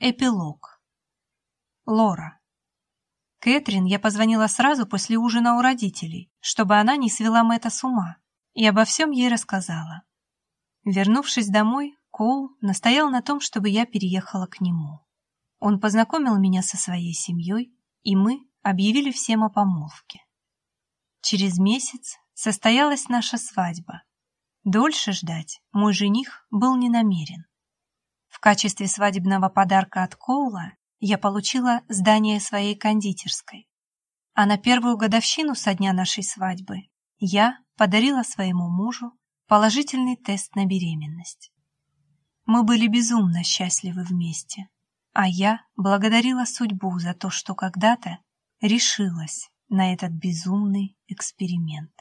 Эпилог. Лора. Кэтрин я позвонила сразу после ужина у родителей, чтобы она не свела Мэтта с ума, и обо всем ей рассказала. Вернувшись домой, Коул настоял на том, чтобы я переехала к нему. Он познакомил меня со своей семьей, и мы объявили всем о помолвке. Через месяц состоялась наша свадьба. Дольше ждать мой жених был не намерен. Качестве свадебного подарка от Коула я получила здание своей кондитерской. А на первую годовщину со дня нашей свадьбы я подарила своему мужу положительный тест на беременность. Мы были безумно счастливы вместе, а я благодарила судьбу за то, что когда-то решилась на этот безумный эксперимент.